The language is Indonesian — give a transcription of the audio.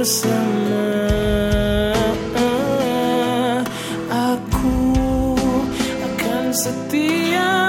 bersama. Aku akan setia